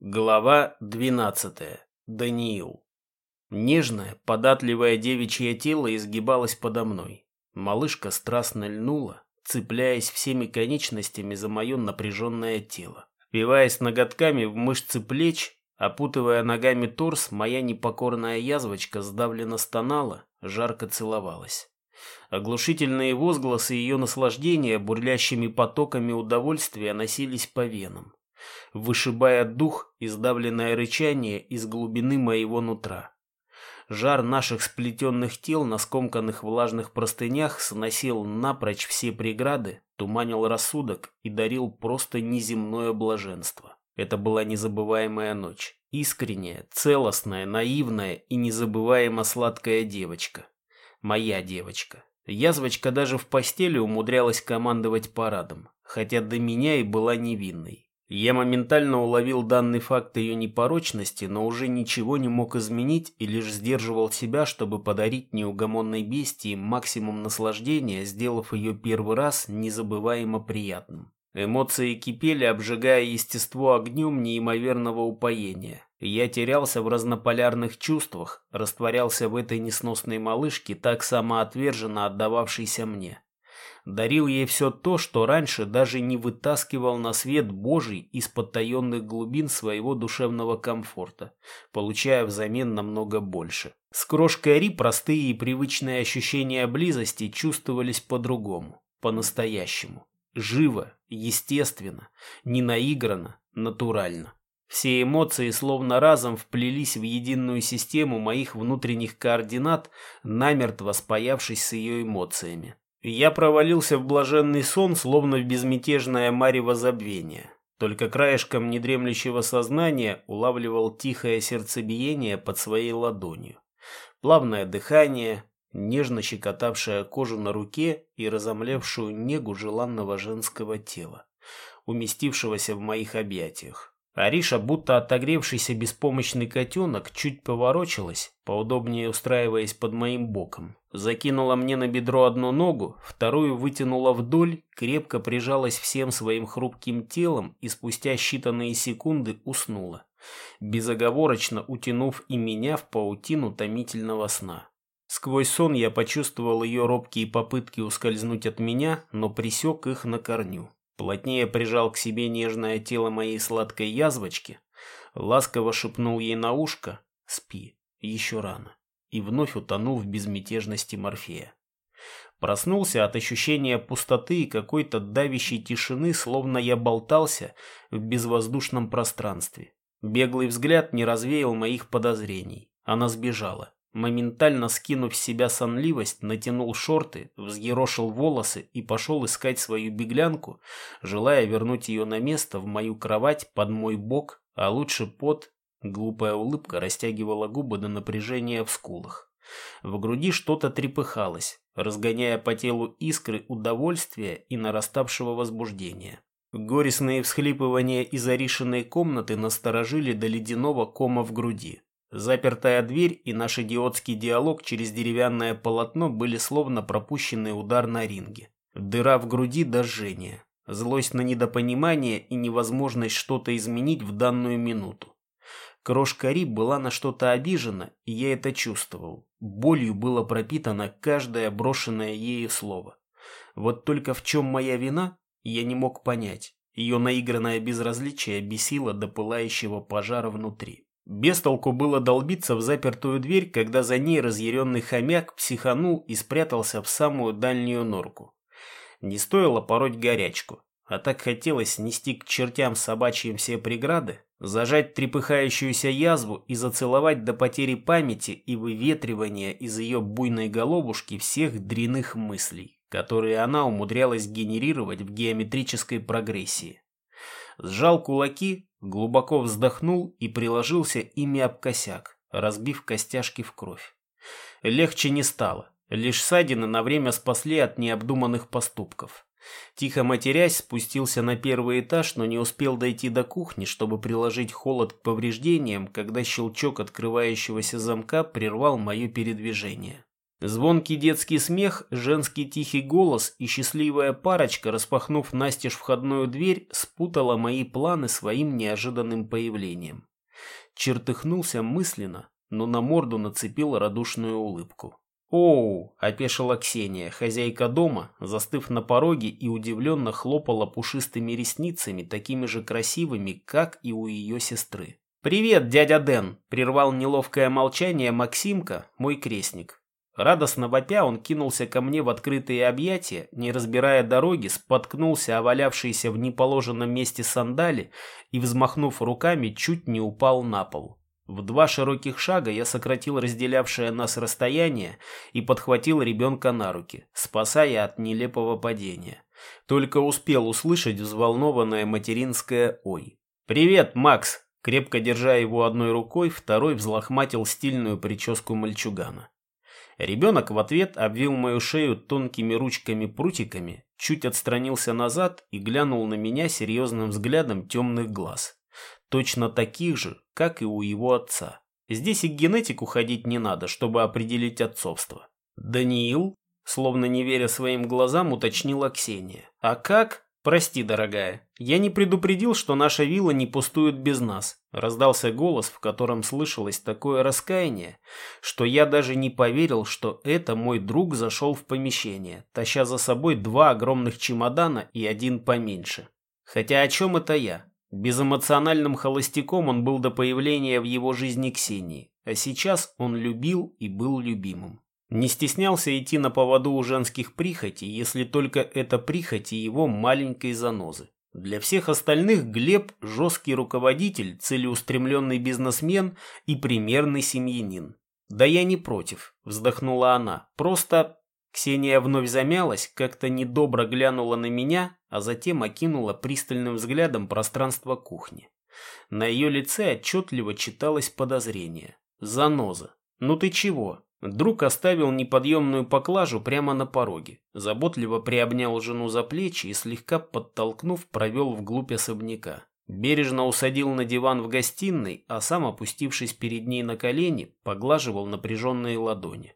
Глава 12. Даниил. Нежное, податливое девичье тело изгибалось подо мной. Малышка страстно льнула, цепляясь всеми конечностями за мое напряженное тело. Впиваясь ноготками в мышцы плеч, опутывая ногами торс, моя непокорная язвочка сдавленно стонала, жарко целовалась. Оглушительные возгласы ее наслаждения бурлящими потоками удовольствия носились по венам вышибая дух и сдавленное рычание из глубины моего нутра. Жар наших сплетенных тел на скомканных влажных простынях сносил напрочь все преграды, туманил рассудок и дарил просто неземное блаженство. Это была незабываемая ночь. Искренняя, целостная, наивная и незабываемо сладкая девочка. Моя девочка. Язвочка даже в постели умудрялась командовать парадом, хотя до меня и была невинной. Я моментально уловил данный факт ее непорочности, но уже ничего не мог изменить и лишь сдерживал себя, чтобы подарить неугомонной бестии максимум наслаждения, сделав ее первый раз незабываемо приятным. Эмоции кипели, обжигая естество огнем неимоверного упоения. Я терялся в разнополярных чувствах, растворялся в этой несносной малышке, так самоотверженно отдававшейся мне дарил ей все то, что раньше даже не вытаскивал на свет Божий из потаенных глубин своего душевного комфорта, получая взамен намного больше. С крошкой Ри простые и привычные ощущения близости чувствовались по-другому, по-настоящему. Живо, естественно, не наигранно, натурально. Все эмоции словно разом вплелись в единую систему моих внутренних координат, намертво спаявшись с ее эмоциями я провалился в блаженный сон, словно в безмятежное марево забвения. Только краешком недремлющего сознания улавливал тихое сердцебиение под своей ладонью. Плавное дыхание, нежно щекотавшее кожу на руке и разомлевшую негу желанного женского тела, уместившегося в моих объятиях. Ариша, будто отогревшийся беспомощный котенок, чуть поворочилась, поудобнее устраиваясь под моим боком. Закинула мне на бедро одну ногу, вторую вытянула вдоль, крепко прижалась всем своим хрупким телом и спустя считанные секунды уснула, безоговорочно утянув и меня в паутину томительного сна. Сквозь сон я почувствовал ее робкие попытки ускользнуть от меня, но присек их на корню. Плотнее прижал к себе нежное тело моей сладкой язвочки, ласково шепнул ей на ушко «Спи, еще рано» и вновь утонул в безмятежности Морфея. Проснулся от ощущения пустоты и какой-то давящей тишины, словно я болтался в безвоздушном пространстве. Беглый взгляд не развеял моих подозрений. Она сбежала. Моментально скинув с себя сонливость, натянул шорты, взъерошил волосы и пошел искать свою беглянку, желая вернуть ее на место в мою кровать под мой бок, а лучше под... Глупая улыбка растягивала губы до напряжения в скулах. В груди что-то трепыхалось, разгоняя по телу искры удовольствия и нараставшего возбуждения. Горестные всхлипывания из Аришиной комнаты насторожили до ледяного кома в груди. Запертая дверь и наш идиотский диалог через деревянное полотно были словно пропущенный удар на ринге. Дыра в груди до жжения. Злость на недопонимание и невозможность что-то изменить в данную минуту. Крошка Ри была на что-то обижена, и я это чувствовал. Болью было пропитано каждое брошенное ею слово. Вот только в чем моя вина, я не мог понять. Ее наигранное безразличие бесило до пылающего пожара внутри. Без толку было долбиться в запертую дверь, когда за ней разъяренный хомяк психанул и спрятался в самую дальнюю норку. Не стоило пороть горячку, а так хотелось снести к чертям собачьим все преграды, зажать трепыхающуюся язву и зацеловать до потери памяти и выветривания из ее буйной головушки всех дряных мыслей, которые она умудрялась генерировать в геометрической прогрессии. Сжал кулаки, Глубоко вздохнул и приложился ими об косяк, разбив костяшки в кровь. Легче не стало. Лишь ссадины на время спасли от необдуманных поступков. Тихо матерясь, спустился на первый этаж, но не успел дойти до кухни, чтобы приложить холод к повреждениям, когда щелчок открывающегося замка прервал мое передвижение. Звонкий детский смех, женский тихий голос и счастливая парочка, распахнув настежь входную дверь, спутала мои планы своим неожиданным появлением. Чертыхнулся мысленно, но на морду нацепил радушную улыбку. «Оу!» – опешила Ксения, хозяйка дома, застыв на пороге и удивленно хлопала пушистыми ресницами, такими же красивыми, как и у ее сестры. «Привет, дядя Дэн!» – прервал неловкое молчание Максимка, мой крестник. Радостно вопя он кинулся ко мне в открытые объятия, не разбирая дороги, споткнулся о валявшиеся в неположенном месте сандали и, взмахнув руками, чуть не упал на пол. В два широких шага я сократил разделявшее нас расстояние и подхватил ребенка на руки, спасая от нелепого падения. Только успел услышать взволнованное материнское «Ой». «Привет, Макс!» Крепко держа его одной рукой, второй взлохматил стильную прическу мальчугана. Ребенок в ответ обвил мою шею тонкими ручками-прутиками, чуть отстранился назад и глянул на меня серьезным взглядом темных глаз. Точно таких же, как и у его отца. Здесь и к генетику ходить не надо, чтобы определить отцовство. «Даниил?» Словно не веря своим глазам, уточнила Ксения. «А как?» «Прости, дорогая, я не предупредил, что наша вилла не пустует без нас», раздался голос, в котором слышалось такое раскаяние, что я даже не поверил, что это мой друг зашел в помещение, таща за собой два огромных чемодана и один поменьше. Хотя о чем это я? Безэмоциональным холостяком он был до появления в его жизни Ксении, а сейчас он любил и был любимым. Не стеснялся идти на поводу у женских прихотей, если только это прихоти его маленькой занозы. Для всех остальных Глеб – жесткий руководитель, целеустремленный бизнесмен и примерный семьянин. «Да я не против», – вздохнула она. «Просто...» Ксения вновь замялась, как-то недобро глянула на меня, а затем окинула пристальным взглядом пространство кухни. На ее лице отчетливо читалось подозрение. «Заноза. Ну ты чего?» Друг оставил неподъемную поклажу прямо на пороге, заботливо приобнял жену за плечи и слегка подтолкнув, провел вглубь особняка. Бережно усадил на диван в гостиной, а сам, опустившись перед ней на колени, поглаживал напряженные ладони.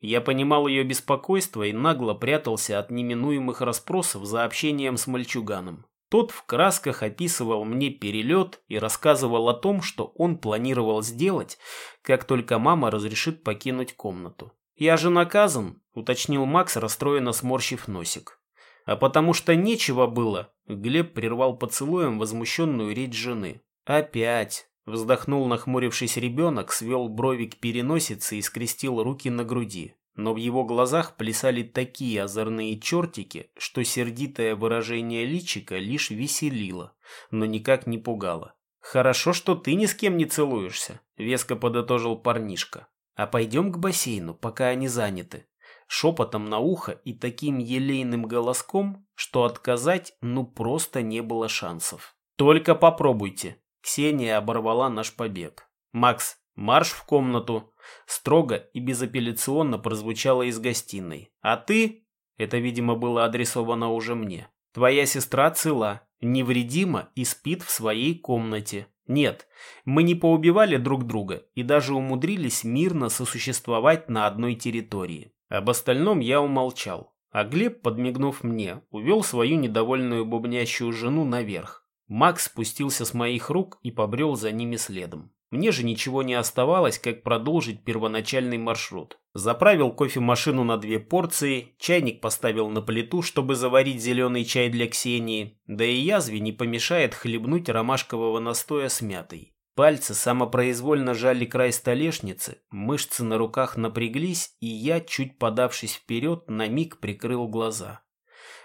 Я понимал ее беспокойство и нагло прятался от неминуемых расспросов за общением с мальчуганом. Тот в красках описывал мне перелет и рассказывал о том, что он планировал сделать, как только мама разрешит покинуть комнату. «Я же наказан», — уточнил Макс, расстроенно сморщив носик. «А потому что нечего было», — Глеб прервал поцелуем возмущенную речь жены. «Опять», — вздохнул нахмурившись ребенок, свел брови к переносице и скрестил руки на груди но в его глазах плясали такие озорные чертики, что сердитое выражение личика лишь веселило, но никак не пугало. «Хорошо, что ты ни с кем не целуешься», — веско подытожил парнишка. «А пойдем к бассейну, пока они заняты». Шепотом на ухо и таким елейным голоском, что отказать ну просто не было шансов. «Только попробуйте», — Ксения оборвала наш побег. «Макс, марш в комнату», строго и безапелляционно прозвучало из гостиной. «А ты...» Это, видимо, было адресовано уже мне. «Твоя сестра цела, невредима и спит в своей комнате. Нет, мы не поубивали друг друга и даже умудрились мирно сосуществовать на одной территории. Об остальном я умолчал. А Глеб, подмигнув мне, увел свою недовольную бубнящую жену наверх. Макс спустился с моих рук и побрел за ними следом. Мне же ничего не оставалось, как продолжить первоначальный маршрут. Заправил кофемашину на две порции, чайник поставил на плиту, чтобы заварить зеленый чай для Ксении, да и язве не помешает хлебнуть ромашкового настоя с мятой. Пальцы самопроизвольно жали край столешницы, мышцы на руках напряглись, и я, чуть подавшись вперед, на миг прикрыл глаза.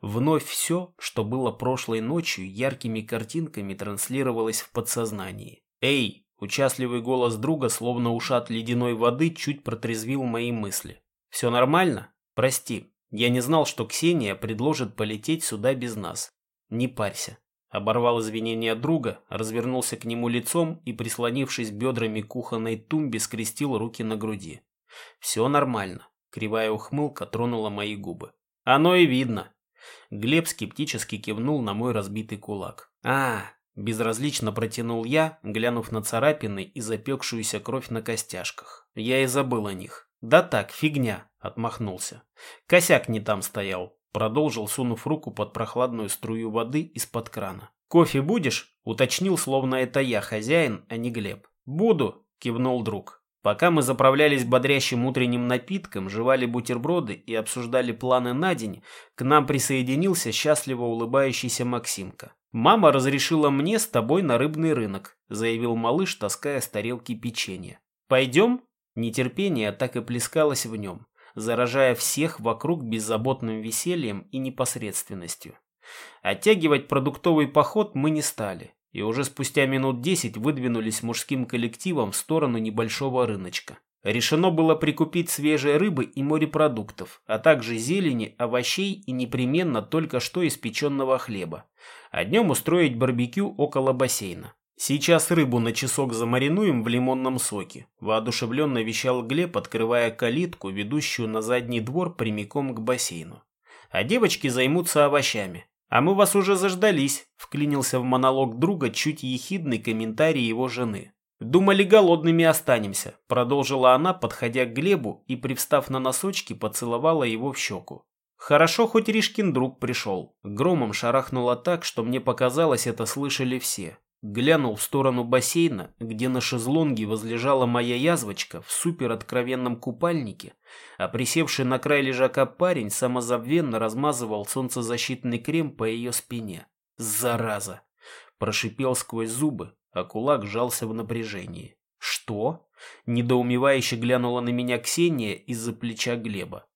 Вновь все, что было прошлой ночью, яркими картинками транслировалось в подсознании. «Эй, Участливый голос друга, словно ушат ледяной воды, чуть протрезвил мои мысли. «Все нормально? Прости. Я не знал, что Ксения предложит полететь сюда без нас. Не парься». Оборвал извинения друга, развернулся к нему лицом и, прислонившись бедрами к кухонной тумбе, скрестил руки на груди. «Все нормально». Кривая ухмылка тронула мои губы. «Оно и видно». Глеб скептически кивнул на мой разбитый кулак. «А, Безразлично протянул я, глянув на царапины и запекшуюся кровь на костяшках. Я и забыл о них. Да так, фигня, отмахнулся. Косяк не там стоял, продолжил, сунув руку под прохладную струю воды из-под крана. Кофе будешь? Уточнил, словно это я хозяин, а не Глеб. Буду, кивнул друг. Пока мы заправлялись бодрящим утренним напитком, жевали бутерброды и обсуждали планы на день, к нам присоединился счастливо улыбающийся Максимка. «Мама разрешила мне с тобой на рыбный рынок», – заявил малыш, таская с тарелки печенье. «Пойдем?» Нетерпение так и плескалось в нем, заражая всех вокруг беззаботным весельем и непосредственностью. Оттягивать продуктовый поход мы не стали и уже спустя минут десять выдвинулись мужским коллективом в сторону небольшого рыночка. Решено было прикупить свежей рыбы и морепродуктов, а также зелени, овощей и непременно только что испеченного хлеба. А днем устроить барбекю около бассейна. «Сейчас рыбу на часок замаринуем в лимонном соке», – воодушевленно вещал Глеб, открывая калитку, ведущую на задний двор прямиком к бассейну. «А девочки займутся овощами. «А мы вас уже заждались», — вклинился в монолог друга чуть ехидный комментарий его жены. «Думали, голодными останемся», — продолжила она, подходя к Глебу и, привстав на носочки, поцеловала его в щеку. «Хорошо, хоть Ришкин друг пришел». Громом шарахнуло так, что мне показалось, это слышали все. Глянул в сторону бассейна, где на шезлонге возлежала моя язвочка в супероткровенном купальнике, а присевший на край лежака парень самозабвенно размазывал солнцезащитный крем по ее спине. «Зараза!» Прошипел сквозь зубы, а кулак сжался в напряжении. «Что?» Недоумевающе глянула на меня Ксения из-за плеча Глеба.